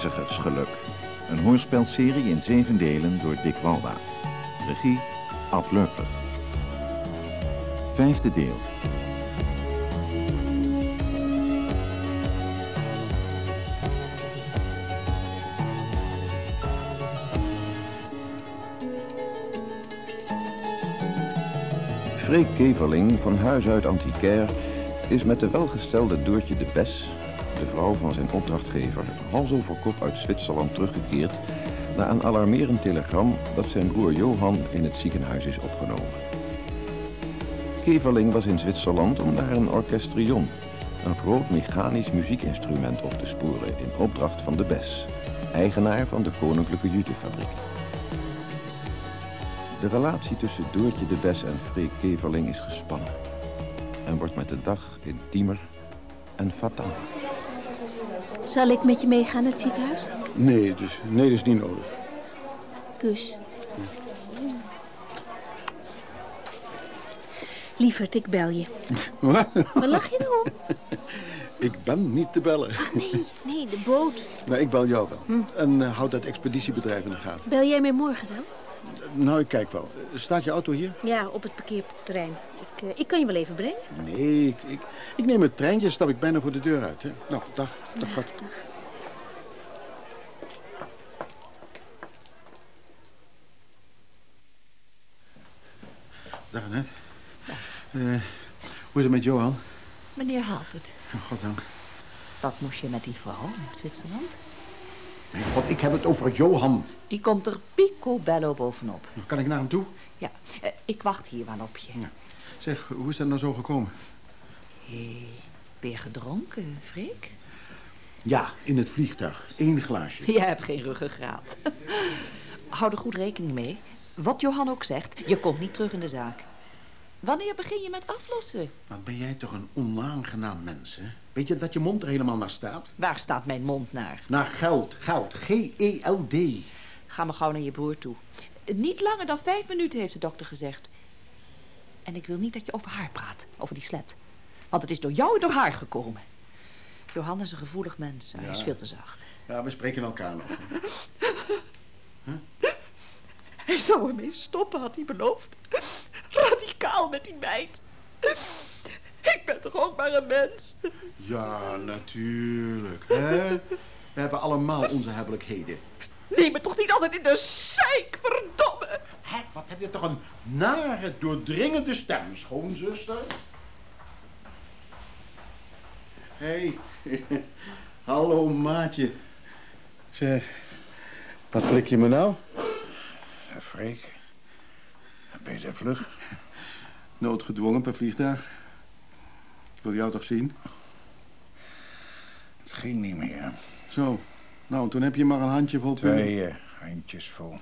Reizigersgeluk. Een hoorspelserie in zeven delen door Dick Walda. Regie Ad Leupler. Vijfde deel. Freek Keverling van huis uit antiquair is met de welgestelde Doortje de Bes, de vrouw van zijn opdrachtgever, hals over kop uit Zwitserland teruggekeerd na een alarmerend telegram dat zijn broer Johan in het ziekenhuis is opgenomen. Keverling was in Zwitserland om daar een orkestrion, een groot mechanisch muziekinstrument op te sporen in opdracht van de Bes, eigenaar van de Koninklijke Jutefabriek. De relatie tussen Doortje de Bes en Freek Keverling is gespannen. En wordt met de dag intiemer en fataal. Zal ik met je meegaan naar het ziekenhuis? Nee, dus, nee, dat is niet nodig. Kus. Lieverd, ik bel je. Wat? Waar lach je nou om? Ik ben niet te bellen. Nee, nee, de boot. Maar ik bel jou wel. En uh, houd dat expeditiebedrijf in de gaten. Bel jij mij morgen dan? Nou, ik kijk wel. Staat je auto hier? Ja, op het parkeerterrein. Ik, uh, ik kan je wel even brengen. Nee, ik, ik, ik neem het treintje, stap ik bijna voor de deur uit. Hè? Nou, dag. Dag, schat. Dag, Annette. Uh, hoe is het met Johan? Meneer haalt het. Oh, goddank. Wat moest je met die vrouw in Zwitserland? Mijn god, ik heb het over Johan. Die komt er picobello bovenop. Kan ik naar hem toe? Ja, uh, ik wacht hier wel op je. Ja. Zeg, hoe is dat nou zo gekomen? Hé, ben je gedronken, Freek? Ja, in het vliegtuig. Eén glaasje. Jij hebt geen ruggengraat. Hou er goed rekening mee. Wat Johan ook zegt, je komt niet terug in de zaak. Wanneer begin je met aflossen? Wat ben jij toch een onaangenaam mens, hè? Weet je dat je mond er helemaal naar staat? Waar staat mijn mond naar? Naar geld. Geld. G-E-L-D. Ga maar gauw naar je broer toe. Niet langer dan vijf minuten, heeft de dokter gezegd. En ik wil niet dat je over haar praat, over die slet. Want het is door jou door haar gekomen. Johan is een gevoelig mens. Hij Ja. is veel te zacht. Ja, we spreken elkaar nog. Hij zou ermee stoppen, had hij beloofd. Radicaal met die meid. Ik ben toch ook maar een mens? Ja, natuurlijk. Hè? We hebben allemaal onze hebbelijkheden. Neem me toch niet altijd in de zeik, verdomme. Hé, wat heb je toch een nare, doordringende stem, schoonzuster? Hé, hey. hallo maatje. Zeg, wat flik je me nou? Freek, ben je er vlug? Noodgedwongen per vliegtuig. Ik wil jou toch zien? Het ging niet meer. Zo, nou, toen heb je maar een handje vol twee. Twee eh, handjes vol.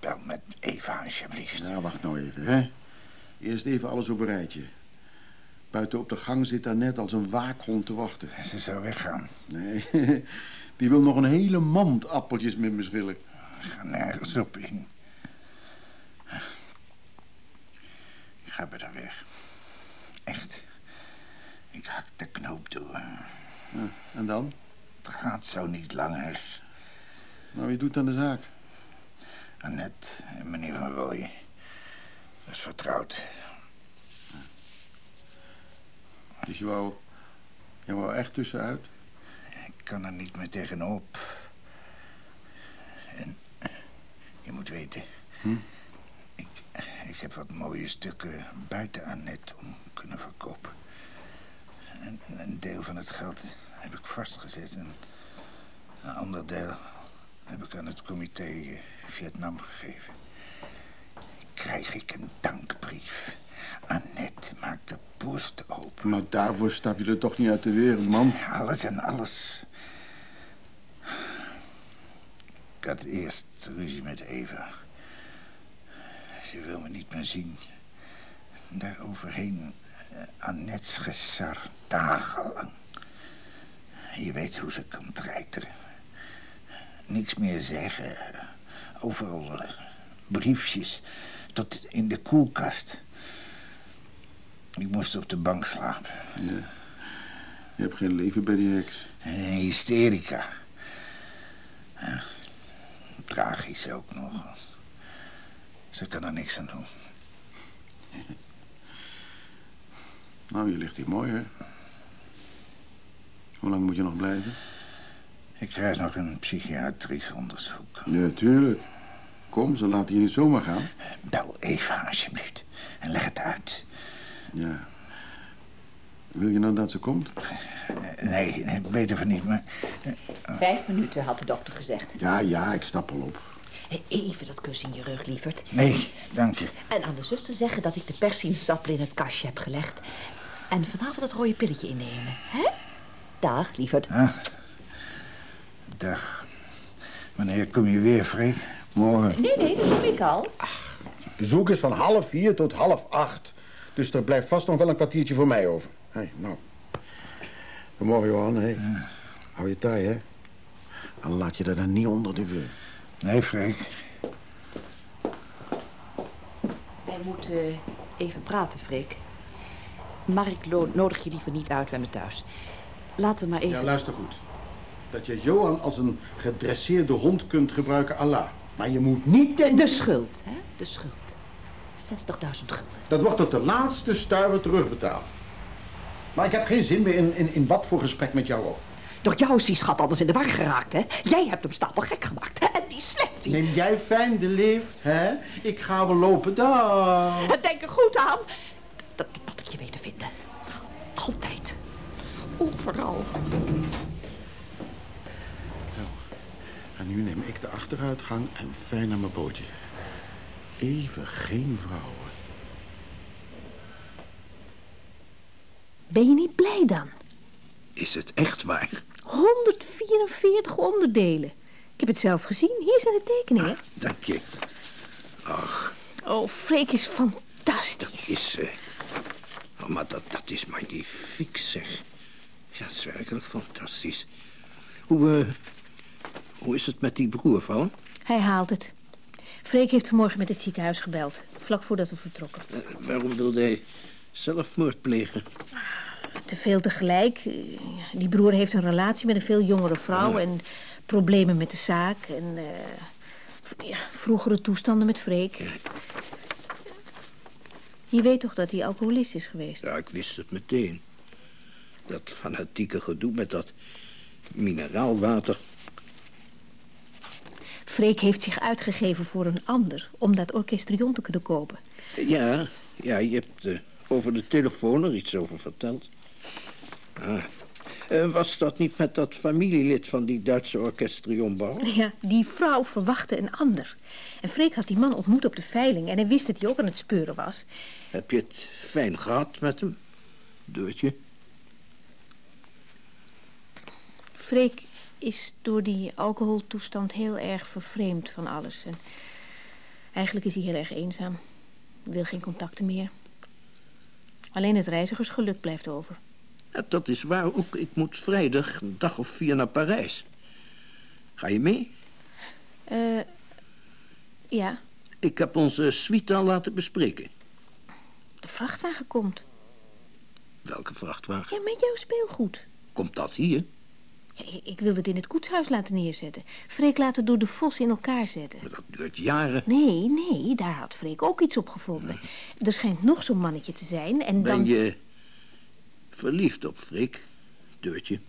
Bel met Eva, alsjeblieft. Ja, wacht nou even, hè. Eerst even alles op een rijtje. Buiten op de gang zit daar net als een waakhond te wachten. Ze zou weggaan. Nee, die wil nog een hele mand appeltjes met me schillen. Ga nergens op in. Ga bij haar weg. Echt. Ik hak de knoop door. Ja, en dan? Het gaat zo niet langer. Nou, wie doet aan de zaak? Annette en meneer Van Rooyen. Dat is vertrouwd. Dus je wou, je wou echt tussenuit? Ik kan er niet meer tegenop. En je moet weten... Hm? Ik, heb wat mooie stukken buiten Annette om kunnen verkopen. En, en een deel van het geld heb ik vastgezet. En een ander deel heb ik aan het comité Vietnam gegeven. Krijg ik een dankbrief. Annette maakt de borst open. Maar daarvoor stap je er toch niet uit de wereld, man. Alles en alles. Ik had eerst ruzie met Eva. Ze wil me niet meer zien. Daar overheen uh, Annette's gesar dagenlang. Je weet hoe ze kan treiteren. Niks meer zeggen. Overal uh, briefjes. Tot in de koelkast. Ik moest op de bank slapen. Ja. Je hebt geen leven bij die heks. Een hysterica. Ja, tragisch ook nog. Ze kan er niks aan doen. Nou, je ligt hier mooi, hè? Hoe lang moet je nog blijven? Ik krijg nog een psychiatrisch onderzoek. Ja, tuurlijk. Kom, ze laten je niet zomaar gaan. Bel Eva, alsjeblieft. En leg het uit. Ja. Wil je nou dat ze komt? Eh, Nee, nee beter van niet, maar... Vijf minuten, had de dokter gezegd. Ja, ja, ik stap al op. Hé, Even dat kussen in je rug, lieverd. Nee, dank je. En aan de zuster zeggen dat ik de persinesappel in het kastje heb gelegd. En vanavond het rode pilletje innemen, hè? Dag, lieverd. Ah. Dag. Wanneer kom je weer, Freek? Morgen. Nee, nee, dat doe ik al. Bezoek is van half vier tot half acht. Dus er blijft vast nog wel een kwartiertje voor mij over. Hé, hey, nou. Goedemorgen, Johan. Hey. Hou je taai, hè? Dan laat je er dan niet onder de wil. Nee, Freek. Wij moeten even praten, Freek. Maar ik lo- nodig je liever niet uit bij me thuis. Laten we maar even... Ja, luister goed. Dat je Johan als een gedresseerde hond kunt gebruiken, Allah. Maar je moet niet denken... De schuld, hè? De schuld. 60.000 gulden. Dat wordt tot de laatste stuiver terugbetaald. Maar ik heb geen zin meer in, in, in wat voor gesprek met jou ook. Door jou is die schat alles in de war geraakt, hè? Jij hebt hem stapel gek gemaakt, hè? En die slecht, die... Neem jij fijn de lift, hè? Ik ga wel lopen. En Denk er goed aan dat, dat, dat ik je weet te vinden. Altijd. Overal. En nu neem ik de achteruitgang en fijn naar mijn bootje. Even geen vrouwen. Ben je niet blij dan? Is het echt waar? 144 onderdelen. Ik heb het zelf gezien. Hier zijn de tekeningen. Dank je. Ach, Oh, Freek is fantastisch. is... eh, oh, maar dat, dat is magnifiek, zeg. Ja, het is werkelijk fantastisch. Hoe, eh, hoe is het met die broer van? Hij haalt het. Freek heeft vanmorgen met het ziekenhuis gebeld. Vlak voordat we vertrokken. Eh, waarom wilde hij zelfmoord plegen? Te veel tegelijk. Die broer heeft een relatie met een veel jongere vrouw... en problemen met de zaak en eh, ja, vroegere toestanden met Freek. Je weet toch dat hij alcoholist is geweest? Ja, ik wist het meteen. Dat fanatieke gedoe met dat mineraalwater. Freek heeft zich uitgegeven voor een ander... om dat orkestrion te kunnen kopen. Ja, ja, je hebt eh, over de telefoon er iets over verteld. Ah. Eh, was dat niet met dat familielid van die Duitse orkestrionbouwer? Ja, die vrouw verwachtte een ander. En Freek had die man ontmoet op de veiling... en hij wist dat hij ook aan het speuren was. Heb je het fijn gehad met hem, Doortje? Freek is door die alcoholtoestand heel erg vervreemd van alles. En eigenlijk is hij heel erg eenzaam. Wil geen contacten meer. Alleen het reizigersgeluk blijft over. Ja, dat is waar ook. Ik moet vrijdag een dag of vier naar Parijs. Ga je mee? Eh, ja, Ik heb onze suite al laten bespreken. de vrachtwagen komt. Welke vrachtwagen? Ja, met jouw speelgoed. Komt dat hier? Ja, ik, wilde het in het koetshuis laten neerzetten. Freek laat het door de vos in elkaar zetten. Dat duurt jaren. Nee, nee, daar had Freek ook iets op gevonden. Er schijnt nog zo'n mannetje te zijn en dan... Ben je verliefd op Freek, Deurtje?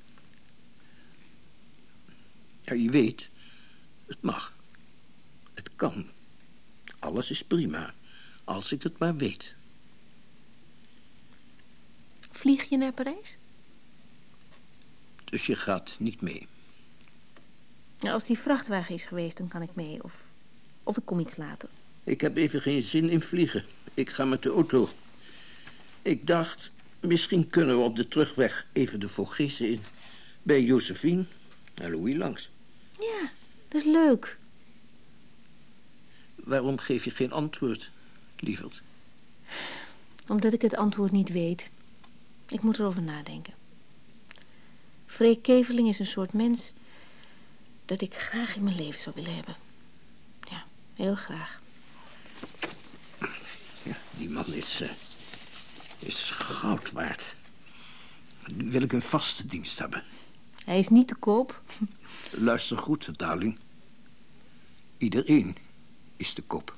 Ja, je weet, het mag. Het kan. Alles is prima, als ik het maar weet. Vlieg je naar Parijs? Dus je gaat niet mee. Nou, als die vrachtwagen is geweest, dan kan ik mee. Of, of ik kom iets later. Ik heb even geen zin in vliegen. Ik ga met de auto. Ik dacht, misschien kunnen we op de terugweg even de Vogezen in. Bij Josephine en Louis langs. Ja, dat is leuk. Waarom geef je geen antwoord, lieverd? Omdat ik het antwoord niet weet. Ik moet erover nadenken. Freek Keveling is een soort mens... dat ik graag in mijn leven zou willen hebben. Ja, heel graag. Ja, die man is, eh, is goud waard. Wil ik een vaste dienst hebben? Hij is niet te koop. Luister goed, darling. Iedereen is te koop.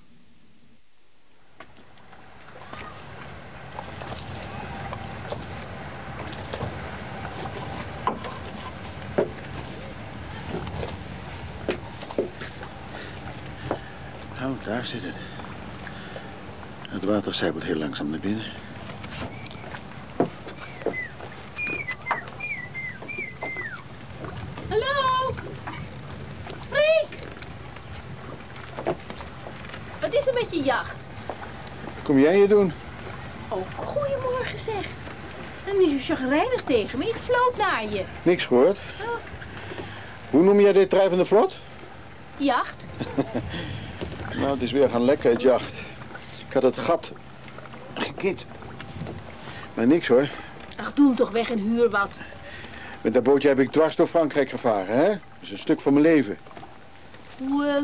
Nou, daar zit het. Het water zijpelt heel langzaam naar binnen. Hallo? Freek! Wat is er met je jacht? Kom jij je doen? Oh, goedemorgen zeg. En is u chagrijnig tegen me. Ik floot naar je. Niks gehoord. Hoe noem jij dit drijvende vlot? Jacht? Nou, het is weer gaan lekken, het jacht. Ik had het gat gekit. Maar niks hoor. Ach, doe hem toch weg en huur wat. Met dat bootje heb ik dwars door Frankrijk gevaren, hè? Dat is een stuk van mijn leven. Hoe, eh,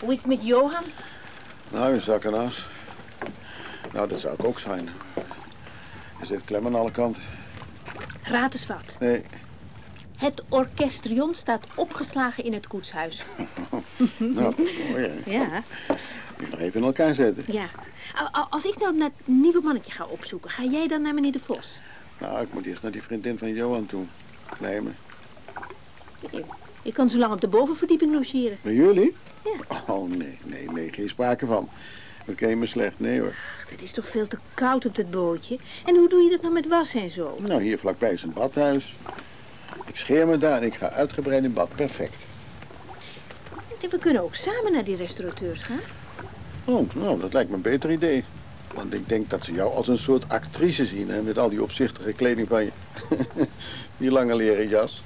hoe is het met Johan? Nou, een zak en as. Nou, dat zou ik ook zijn. Er zit klem aan alle kanten. Raad eens wat. Nee, Het orkestrion staat opgeslagen in het koetshuis. nou, mooi hè. Ja, Moet je nog even in elkaar zetten. ja. Als ik nou naar het nieuwe mannetje ga opzoeken, ga jij dan naar meneer De Vos? Nou, ik moet eerst naar die vriendin van Johan toe. Lijmen. Ik kan zo lang op de bovenverdieping logeren. Bij jullie? Ja. Oh, nee, nee, nee, geen sprake van. We kennen me slecht, nee hoor. Ach, het is toch veel te koud op dat bootje. En hoe doe je dat nou met wassen en zo? Nou, hier vlakbij is een badhuis. Ik scheer me daar en ik ga uitgebreid in bad. Perfect. We kunnen ook samen naar die restaurateurs gaan. Oh, nou, dat lijkt me een beter idee. Want ik denk dat ze jou als een soort actrice zien, hè, met al die opzichtige kleding van je. die lange leren jas.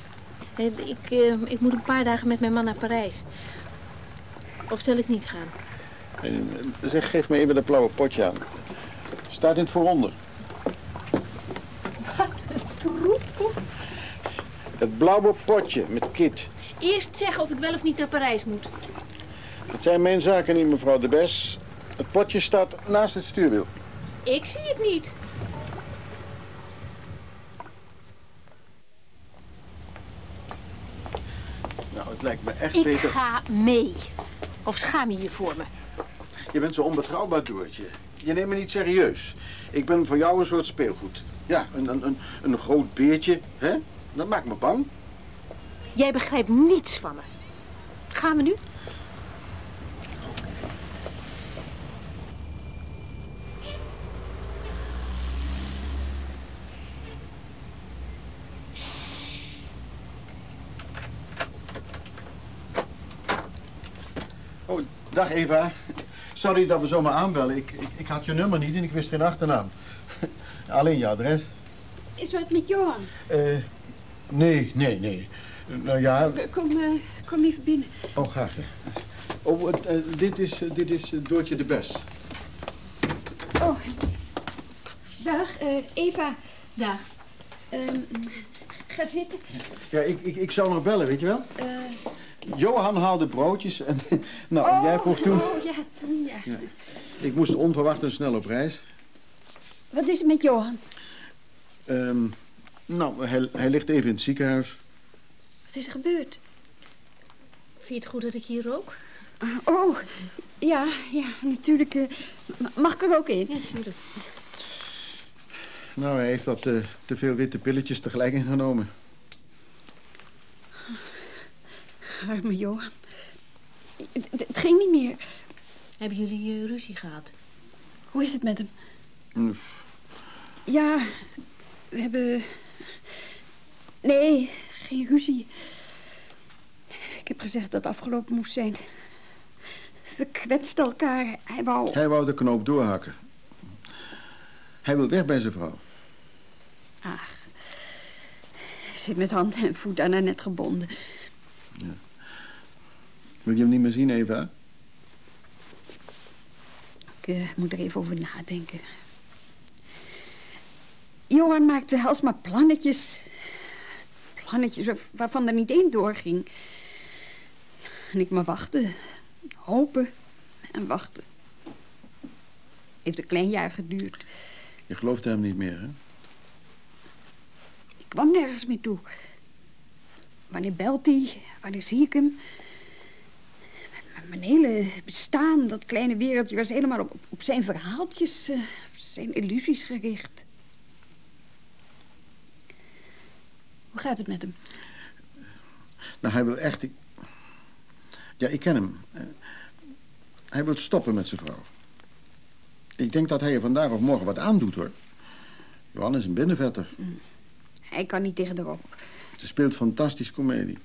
Eh, Ik, eh, ik moet een paar dagen met mijn man naar Parijs. Of zal ik niet gaan? Eh, zeg, geef me even dat blauwe potje aan. Staat in het vooronder. Wat een troep. Het blauwe potje met kit. Eerst zeggen of ik wel of niet naar Parijs moet. Dat zijn mijn zaken niet, mevrouw de Bes. Het potje staat naast het stuurwiel. Ik zie het niet. Nou, het lijkt me echt Ik beter... ga mee. Of schaam je je voor me? Je bent zo onbetrouwbaar, Doortje. Je neemt me niet serieus. Ik ben voor jou een soort speelgoed. Ja, een, een, een, een groot beertje, hè? Dat maakt me bang. Jij begrijpt niets van me. Gaan we nu? Oh, dag Eva. Sorry dat we zomaar aanbellen. Ik, ik, ik had je nummer niet en ik wist geen achternaam. Alleen je adres. Is wat met Johan? Eh, nee, nee, nee. Nou ja, K- Kom, eh, kom even binnen. oh graag. Oh, eh, dit is, eh, dit is Doortje de Bes. Oh, dag, eh, Eva. Dag. Ehm, ga zitten. Ja, ik, ik, ik zou nog bellen, weet je wel? Eh, Johan haalde broodjes en, nou, en jij vroeg toen... Oh, ja, toen, ja. Ik moest onverwacht en snel op reis. Wat is er met Johan? Ehm, nou, hij, hij ligt even in het ziekenhuis. Wat is er gebeurd? Vind je het goed dat ik hier rook? Ah, oh, ja, ja, natuurlijk. eh, ma- mag ik er ook in? Ja, natuurlijk. Nou, hij heeft wat eh, te veel witte pilletjes tegelijk ingenomen. Arme Johan. Het, ging niet meer. Hebben jullie eh, ruzie gehad? Hoe is het met hem? Ja, we hebben... Nee, geen ruzie. Ik heb gezegd dat het afgelopen moest zijn. We kwetsten elkaar. Hij wou... Hij wou de knoop doorhakken. Hij wil weg bij zijn vrouw. Ach, hij zit met hand en voet aan haar net gebonden. Wil je hem niet meer zien, Eva? Ik eh, moet er even over nadenken. Johan maakte alsmaar plannetjes. Plannetjes waar- waarvan er niet één doorging. En ik maar wachten. Hopen en wachten. Heeft een klein jaar geduurd. Je geloofde hem niet meer, hè? Ik kwam nergens meer toe. Wanneer belt hij? Wanneer zie ik hem? Mijn hele bestaan, dat kleine wereldje, was helemaal op, op zijn verhaaltjes, uh, op zijn illusies gericht. Hoe gaat het met hem? Nou, hij wil echt... Ja, ik ken hem. Hij wil stoppen met zijn vrouw. Ik denk dat hij er vandaag of morgen wat aandoet, hoor. Johan is een binnenvetter. Mm. Hij kan niet tegen de rok. Ze speelt fantastisch komedie.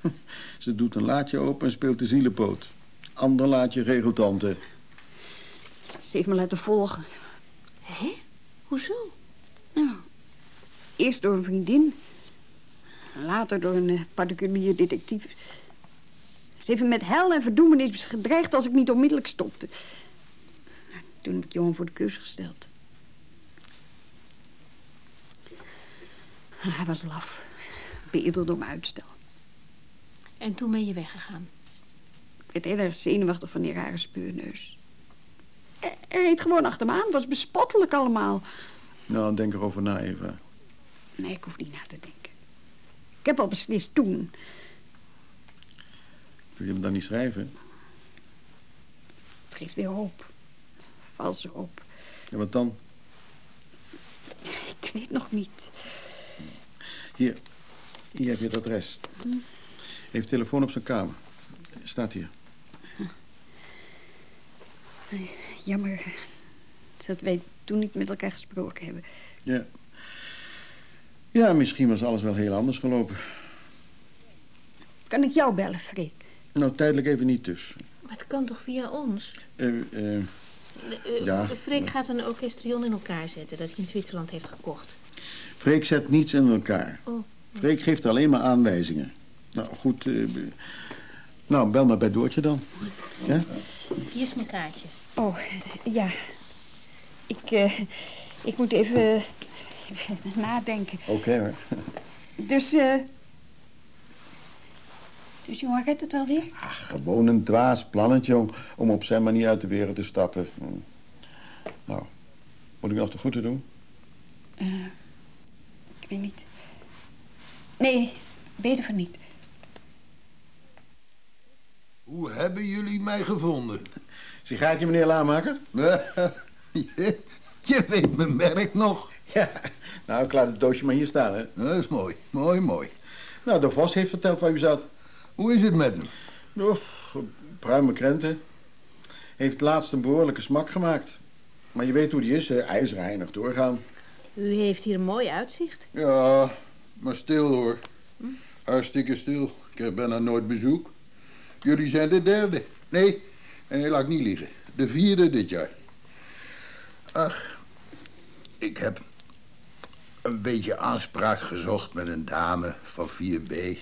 Ze doet een laadje open en speelt de zielenpoot. Ander laadje regelt tante. Ze heeft me laten volgen. Hé? Hoezo? Nou, eerst door een vriendin. Later door een uh, particulier detectief. Ze heeft me met hel en verdoemenis gedreigd als ik niet onmiddellijk stopte. Toen heb ik Johan voor de keus gesteld. Hij was laf. Beïlderd om uitstel. En toen ben je weggegaan? Ik werd heel erg zenuwachtig van die rare speurneus. Hij reed gewoon achter me aan. Het was bespottelijk allemaal. Nou, denk erover na, Eva. Nee, ik hoef niet na te denken. Ik heb al beslist toen. Wil je hem dan niet schrijven? Het geeft weer hoop. Valse hoop. Ja, wat dan? Ik weet nog niet. Hier, hier heb je het adres. Hm? Heeft telefoon op zijn kamer. Staat hier. Jammer dat wij toen niet met elkaar gesproken hebben. Ja. Ja, misschien was alles wel heel anders gelopen. Kan ik jou bellen, Freek? Nou, tijdelijk even niet dus. Maar het kan toch via ons? Eh, uh, uh, ja. Freek gaat een orkestrion in elkaar zetten dat hij in Zwitserland heeft gekocht. Freek zet niets in elkaar. Oh. Freek geeft alleen maar aanwijzingen. Nou, goed. Uh, nou, bel maar bij Doortje dan. Ja? Hier is mijn kaartje. Oh, ja. Ik, uh, ik moet even, even nadenken. Oké okay, hoor. Dus, eh... Uh, dus jongen, redt het wel weer? Ach, gewoon een dwaas plannetje om, om op zijn manier uit de wereld te stappen. Hm. Nou, moet ik nog te goed te doen? Uh, ik weet niet. Nee, beter van niet. Hoe hebben jullie mij gevonden? Sigaartje, meneer Laamaker? je, je weet mijn merk nog. Ja, nou, ik laat het doosje maar hier staan, hè. Dat is mooi, mooi, mooi. Nou, de Vos heeft verteld waar u zat. Hoe is het met hem? Of, pruime krenten. Heeft laatst een behoorlijke smak gemaakt. Maar je weet hoe die is, ijzerheinig doorgaan. U heeft hier een mooi uitzicht. Ja, maar stil hoor. Hm? Hartstikke stil. Ik heb bijna nooit bezoek. Jullie zijn de derde. Nee, nee, laat ik niet liegen. De vierde dit jaar. Ach, ik heb een beetje aanspraak gezocht met een dame van 4B.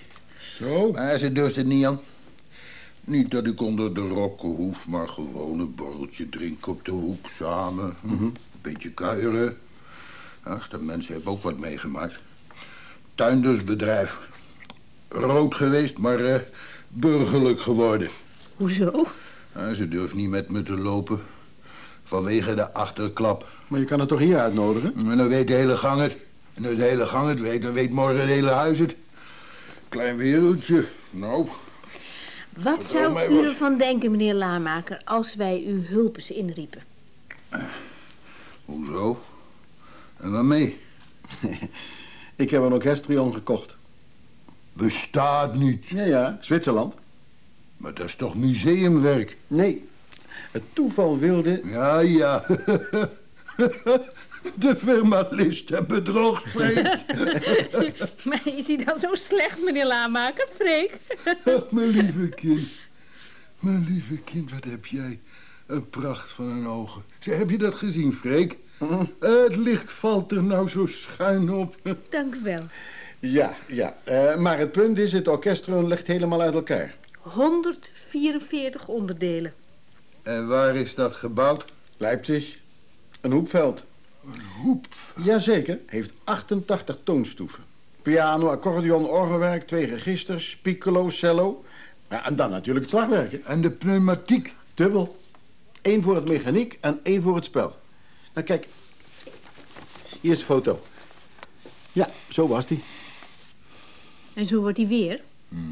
Zo? Maar ze durft het niet aan. Niet dat ik onder de rokken hoef, maar gewoon een borreltje drinken op de hoek samen. Hm? Een beetje kuieren. Ach, de mensen hebben ook wat meegemaakt. Tuindersbedrijf. Rood geweest, maar uh, burgerlijk geworden. Hoezo? Ze durft niet met me te lopen. Vanwege de achterklap. Maar je kan het toch hier uitnodigen? En dan weet de hele gang het. En als de hele gang het weet, dan weet morgen het hele huis het. Klein wereldje. Nou. Wat zou u ervan denken, meneer Laamaker, als wij uw hulpes inriepen? Uh, hoezo? En waarmee? Ik heb een orkestrion gekocht. Bestaat niet. Ja, ja, Zwitserland. Maar dat is toch museumwerk? Nee, het toeval wilde... Ja, ja. De firma List en bedrog spreekt. maar is hij dan zo slecht, meneer Laamaker, Freek? mijn lieve kind. Mijn lieve kind, wat heb jij een pracht van een ogen. heb je dat gezien, Freek? Het licht valt er nou zo schuin op. Dank u wel. Ja, ja. Uh, maar het punt is, het orkestron ligt helemaal uit elkaar. 144 onderdelen. En waar is dat gebouwd? Leipzig. Een hoepveld. Een hoepveld? Jazeker. Heeft 88 toonstoeven. Piano, accordeon, orgelwerk, twee registers, piccolo, cello. Ja, en dan natuurlijk het slagwerk. En de pneumatiek? Dubbel. Eén voor het mechaniek en één voor het spel. Nou kijk, hier is de foto. Ja, zo was die. En zo wordt hij weer.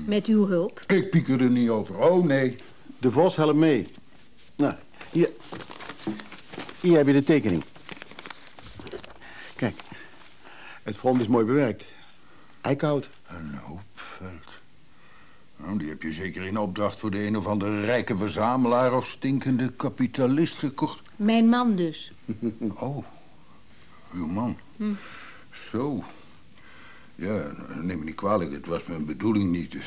Met uw hulp. Ik pieker er niet over. Oh, nee. De Vos helpt mee. Nou, hier. Hier heb je de tekening. Kijk, het front is mooi bewerkt. Eikenhout. Een hoop veld. Nou, die heb je zeker in opdracht voor de een of andere rijke verzamelaar of stinkende kapitalist gekocht. Mijn man dus. Oh, uw man. Zo. Ja, neem me niet kwalijk, het was mijn bedoeling niet.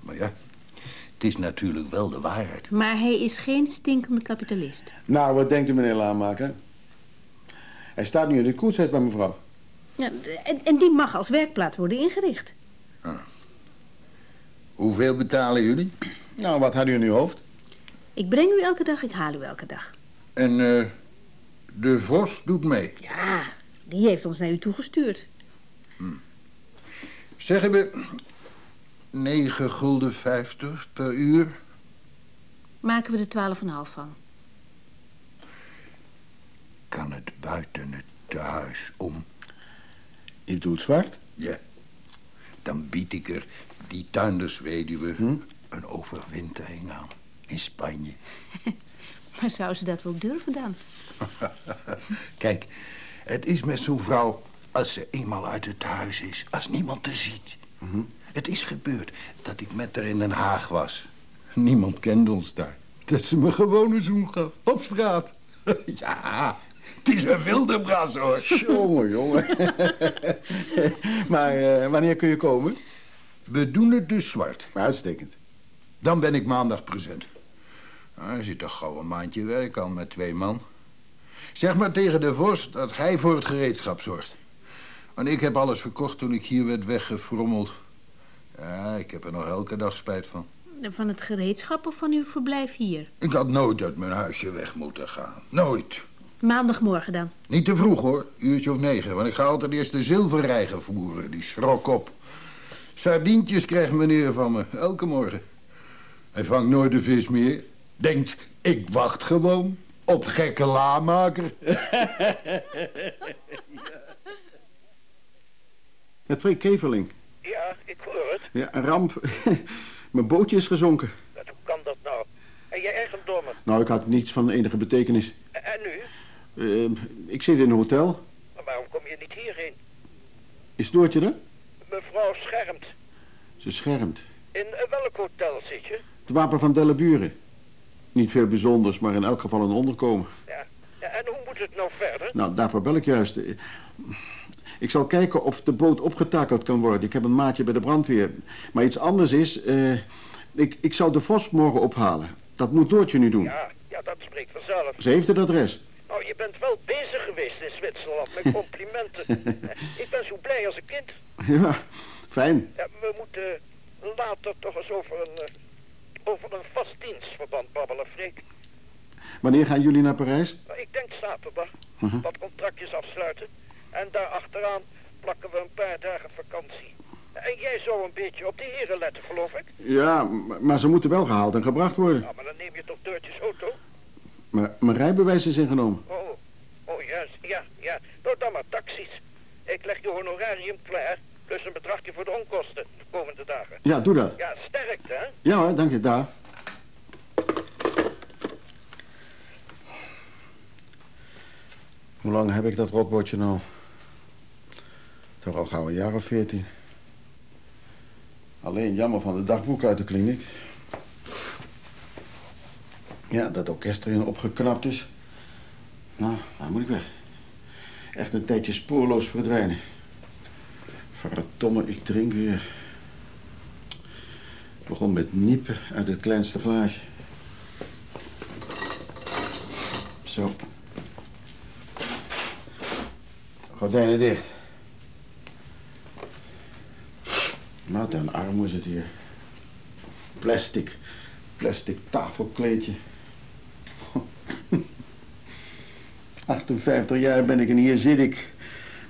Maar ja, het is natuurlijk wel de waarheid. Maar hij is geen stinkende kapitalist. Nou, wat denkt u, meneer Laanmaker? Hij staat nu in de koetsheid bij mevrouw. Ja, en, en die mag als werkplaats worden ingericht. Hoeveel betalen jullie? Nou, wat had u in uw hoofd? Ik breng u elke dag, ik haal u elke dag. En eh, de Vos doet mee. Ja, die heeft ons naar u toegestuurd. Zeggen we 9 gulden 50 per uur? Maken we er 12,5 van. Kan het buiten het tehuis om? U doet zwart? Ja. Dan bied ik er die tuindersweduwe een overwintering aan. In Spanje. Maar zou ze dat wel durven dan? Kijk, het is met zo'n vrouw als ze eenmaal uit het huis is. Als niemand er ziet. Het is gebeurd dat ik met haar in Den Haag was. Niemand kende ons daar. Dat ze me gewoon een zoen gaf. Op straat. ja, het is een wilde bras hoor. Jongen, jongen. maar eh, wanneer kun je komen? We doen het dus zwart. Uitstekend. Dan ben ik maandag present. Nou, er zit toch gauw een maandje werk al met twee man. Zeg maar tegen de Vos dat hij voor het gereedschap zorgt. Want ik heb alles verkocht toen ik hier werd weggefrommeld. Ja, ik heb er nog elke dag spijt van. Van het gereedschap of van uw verblijf hier? Ik had nooit uit mijn huisje weg moeten gaan. Nooit. Maandagmorgen dan. Niet te vroeg hoor, uurtje of negen. Want ik ga altijd eerst de zilverrijger voeren. Die schrok op. Sardientjes krijgt meneer van me, elke morgen. Hij vangt nooit de vis meer. Denkt, ik wacht gewoon op gekke laamaker. Met Freek Keverling. Ja, ik hoor het. Ja, een ramp. Mijn bootje is gezonken. Hoe kan dat nou? En jij eigendommen. Nou, ik had niets van enige betekenis. En, nu? Eh, ik zit in een hotel. Maar waarom kom je niet hierheen? Is Doortje er? Mevrouw Schermt. Ze schermt. In eh, welk hotel zit je? Het wapen van Delleburen. Niet veel bijzonders, maar in elk geval een onderkomen. Ja. ja. En hoe moet het nou verder? Nou, daarvoor bel ik juist. Ik zal kijken of de boot opgetakeld kan worden. Ik heb een maatje bij de brandweer. Maar iets anders is... eh, ik, ik zou de Vos morgen ophalen. Dat moet Doortje nu doen. Ja, ja, dat spreekt vanzelf. Ze heeft het adres. Nou, je bent wel bezig geweest in Zwitserland met complimenten. ik ben zo blij als een kind. Ja, fijn. Ja, we moeten later toch eens over een, eh, over een vast dienstverband babbelen, Freek. Wanneer gaan jullie naar Parijs? Nou, ik denk zaterdag. Mhm. Wat contractjes afsluiten. En daar achteraan plakken we een paar dagen vakantie. En jij zou een beetje op de heren letten, geloof ik. Ja, maar ze moeten wel gehaald en gebracht worden. Nou, maar dan neem je toch Deurtjes auto? Maar mijn rijbewijs is ingenomen. Oh, oh juist, ja, ja. Nou, dan maar taxis. Ik leg je honorarium klaar, plus een bedragje voor de onkosten de komende dagen. Ja, doe dat. Ja, sterkte, hè? Ja hoor, dank je, daar. Hoe lang heb ik dat rotbordje nou? Toch al gauw een jaar of veertien. Alleen jammer van de dagboek uit de kliniek. Ja, dat orkest erin opgeknapt is. Nou, waar moet ik weg? Echt een tijdje spoorloos verdwijnen. Verdomme, ik drink weer. Het begon met niepen uit het kleinste glaasje. Zo. Gordijnen dicht. Wat een arm is het hier. Plastic. Plastic tafelkleedje. 58 jaar ben ik en hier zit ik.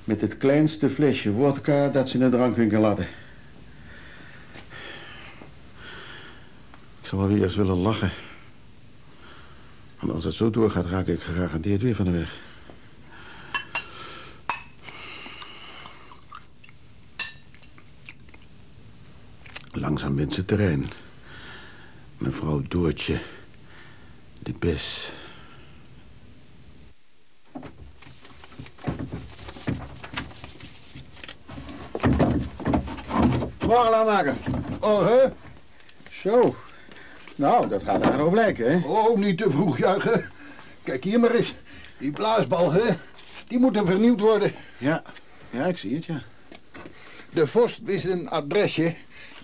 Met het kleinste flesje wodka dat ze in de drankwinkel hadden. Ik zou wel weer eens willen lachen. Want als het zo doorgaat, raak ik gegarandeerd weer van de weg. Langzaam wint ze terrein. Mevrouw Doortje, de bes. Morgen aanmaken. Oh, hè? Zo. Nou, dat gaat er nog blijken, hè? Oh, niet te vroeg juichen. Kijk hier maar eens. Die blaasbalgen, die moeten vernieuwd worden. Ja, ja, ik zie het, ja. De vorst wist een adresje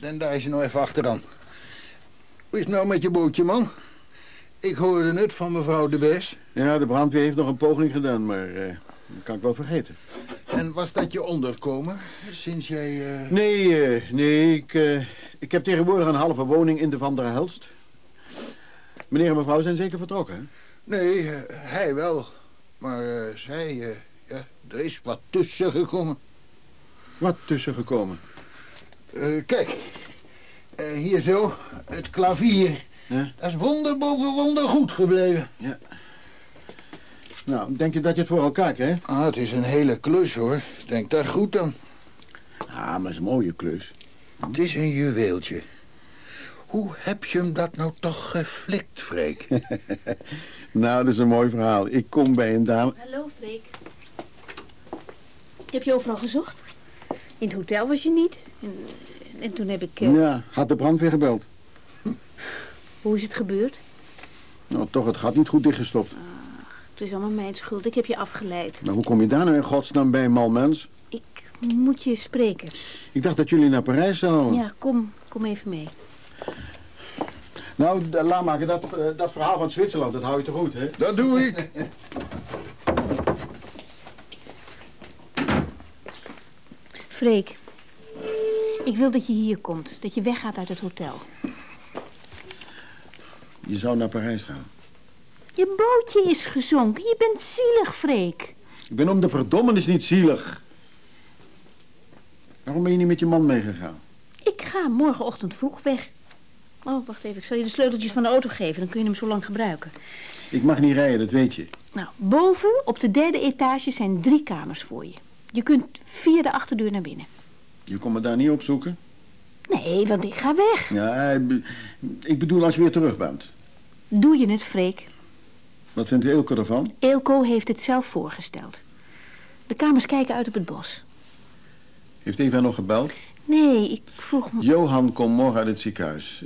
en daar is hij nog even achteraan. Hoe is het nou met je bootje, man? Ik hoorde het van mevrouw de Bes. Ja, de brandweer heeft nog een poging gedaan, maar eh, dat kan ik wel vergeten. En was dat je onderkomen sinds jij... eh, Nee, eh, nee, ik, ik heb tegenwoordig een halve woning in de Van der Helst. Meneer en mevrouw zijn zeker vertrokken, hè? Nee, hij wel. Maar zij, ja, er is wat tussen gekomen. Wat tussen gekomen. Eh, kijk, eh, hier zo, het klavier. Ja? Dat is wonder boven wonder goed gebleven. Ja. Nou, denk je dat je het voor elkaar krijgt? Ah, het is een hele klus, hoor. Denk daar goed aan. Ah, maar het is een mooie klus. Het is een juweeltje. Hoe heb je hem dat nou toch geflikt, Freek? nou, dat is een mooi verhaal. Ik kom bij een dame... Hallo, Freek. Heb je overal gezocht? In het hotel was je niet. En, en toen heb ik... eh, Ja, had de brandweer gebeld. Hoe is het gebeurd? Nou, toch het gat niet goed dichtgestopt. Het is allemaal mijn schuld. Ik heb je afgeleid. Nou, hoe kom je daar nou in godsnaam bij, malmens? Ik moet je spreken. Ik dacht dat jullie naar Parijs zouden. Ja, kom, kom even mee. Nou, laat maken, dat, eh, dat verhaal van Zwitserland, dat hou je te goed, hè? Dat doe ik. Freek, ik wil dat je hier komt. Dat je weggaat uit het hotel. Je zou naar Parijs gaan. Je bootje is gezonken. Je bent zielig, Freek. Ik ben om de verdommenis niet zielig. Waarom ben je niet met je man meegegaan? Ik ga morgenochtend vroeg weg. Oh, wacht even. Ik zal je de sleuteltjes van de auto geven. Dan kun je hem zo lang gebruiken. Ik mag niet rijden, dat weet je. Nou, boven op de derde etage zijn drie kamers voor je. Je kunt via de achterdeur naar binnen. Je komt me daar niet opzoeken? Nee, want ik ga weg. Ja, ik bedoel als je weer terug bent. Doe je het, Freek? Wat vindt Eelco ervan? Eelco heeft het zelf voorgesteld. De kamers kijken uit op het bos. Heeft Eva nog gebeld? Nee, ik vroeg me... Johan komt morgen uit het ziekenhuis.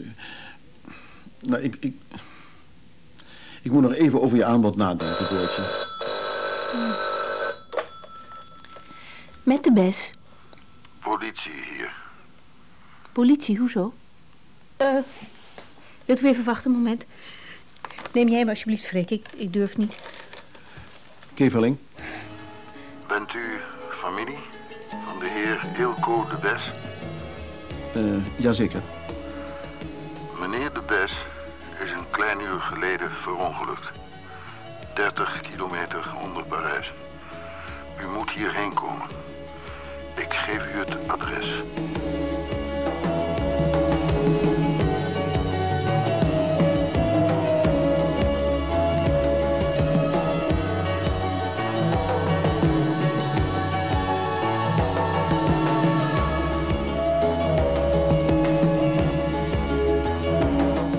Nou, ik, ik... Ik moet nog even over je aanbod nadenken, Doortje. Met de bes. Politie hier. Politie, hoezo? Eh, wilt u even wachten een moment? Neem jij hem alsjeblieft, Freek. Ik, ik durf niet. Keverling? Bent u familie van de heer Ilko de Bes? Eh, jazeker. Meneer de Bes is een klein uur geleden verongelukt. 30 kilometer onder Parijs. U moet hierheen komen. Ik geef u het adres.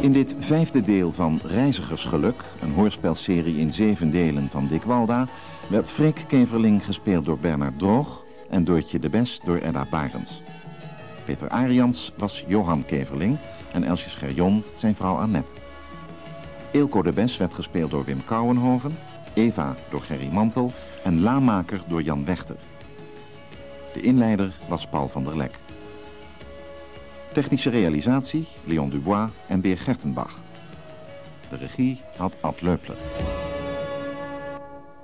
In dit vijfde deel van Reizigersgeluk, een hoorspelserie in zeven delen van Dick Walda, werd Freek Keverling gespeeld door Bernard Droog en Doortje de Bes door Edda Barends. Peter Arians was Johan Keverling en Elsje Scherjon zijn vrouw Annette. Eelco de Bes werd gespeeld door Wim Kouwenhoven, Eva door Gerry Mantel en Laamaker door Jan Wechter. De inleider was Paul van der Lek. Technische realisatie Leon Dubois en Beer Gertenbach. De regie had Ad Leupler.